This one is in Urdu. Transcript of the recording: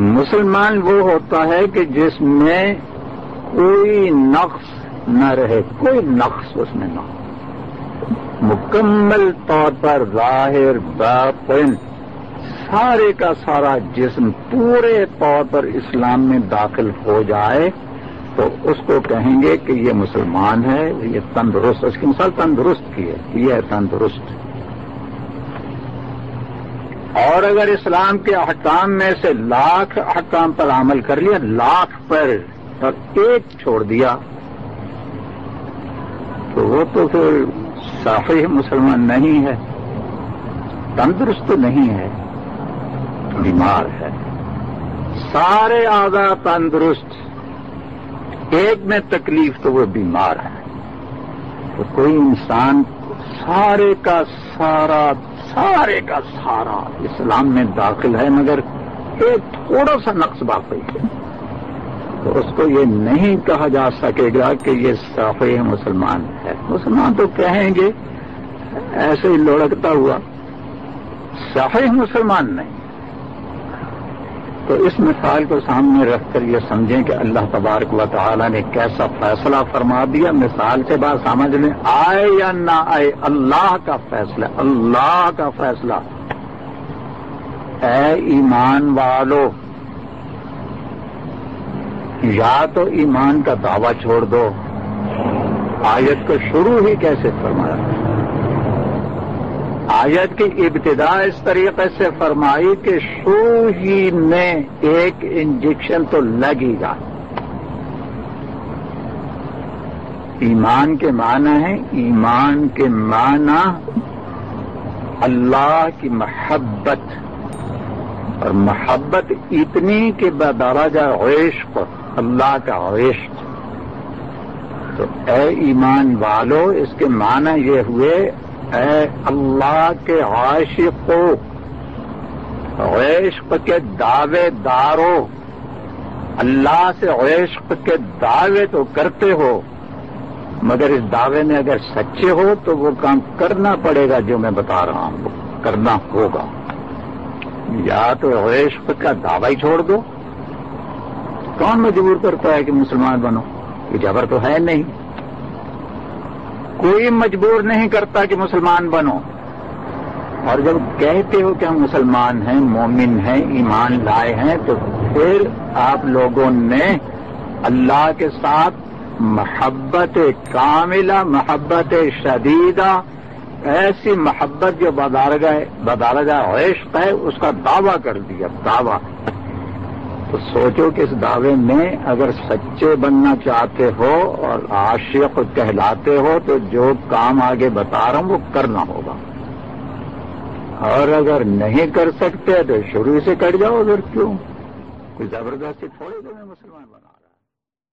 مسلمان وہ ہوتا ہے کہ جس میں کوئی نقص نہ رہے، کوئی نقص اس میں نہ ہو۔ مکمل طور پر ظاہر باطن سارے کا سارا جسم پورے طور پر اسلام میں داخل ہو جائے تو اس کو کہیں گے کہ یہ مسلمان ہے، یہ تندرست، اس کی مثال تندرست کی ہے، یہ ہے تندرست۔ اور اگر اسلام کے احکام میں سے لاکھ احکام پر عمل کر لیا، لاکھ پر اور ایک چھوڑ دیا، تو وہ تو پھر صحیح مسلمان نہیں ہے، تندرست نہیں ہے، بیمار ہے۔ سارے آزاد تندرست، ایک میں تکلیف تو وہ بیمار ہے۔ تو کوئی انسان سارے کا سارا سارے کا سارا اسلام میں داخل ہے، مگر ایک تھوڑا سا نقص باقی ہے۔ تو اس کو یہ نہیں کہا جا سکے گا کہ یہ صحیح مسلمان ہے۔ مسلمان تو کہیں گے، ایسے ہی لڑکتا ہوا۔ صحیح مسلمان نہیں۔ تو اس مثال کو سامنے رکھ کر یہ سمجھیں کہ اللہ تبارک و تعالی نے کیسا فیصلہ فرما دیا۔ مثال سے بات سمجھ میں آئے یا نہ آئے، اللہ کا فیصلہ، اللہ کا فیصلہ۔ اے ایمان والو، یا تو ایمان کا دعویٰ چھوڑ دو۔ آیت کو شروع ہی کیسے فرمایا؟ آیت کی ابتدا اس طریقے سے فرمائی کہ شروع ہی میں ایک انجیکشن تو لگے گا۔ ایمان کے معنی ہے ایمان کے معنی اللہ کی محبت۔ اور محبت اتنی کہ بدراجہ عشق، اللہ کا عشق۔ تو اے ایمان والو، اس کے معنی یہ ہوئے اے اللہ کے عاشق عشق کے دعوے دارو اللہ سے عشق کے دعوے تو کرتے ہو، مگر اس دعوے میں اگر سچے ہو تو وہ کام کرنا پڑے گا جو میں بتا رہا ہوں، کرنا ہوگا۔ یا تو عشق کا دعوی چھوڑ دو۔ کون مجبور کرتا ہے کہ مسلمان بنو؟ یہ جبر تو ہے نہیں۔ کوئی مجبور نہیں کرتا کہ مسلمان بنو۔ اور جب کہتے ہو کہ ہم مسلمان ہیں، مومن ہیں، ایمان لائے ہیں، تو پھر آپ لوگوں نے اللہ کے ساتھ محبت کاملہ، محبت شدیدہ، ایسی محبت جو بدارگاہ بدارگاہ عشق ہے، اس کا دعویٰ کر دیا، دعویٰ۔ تو سوچو کہ اس دعوے میں اگر سچے بننا چاہتے ہو اور عاشق کہلاتے ہو تو جو کام آگے بتا رہا ہوں وہ کرنا ہوگا۔ اور اگر نہیں کر سکتے تو شروع سے کٹ جاؤ اگر کیوں؟ کوئی زبردستی تھوڑی تو میں مسلمان بنا۔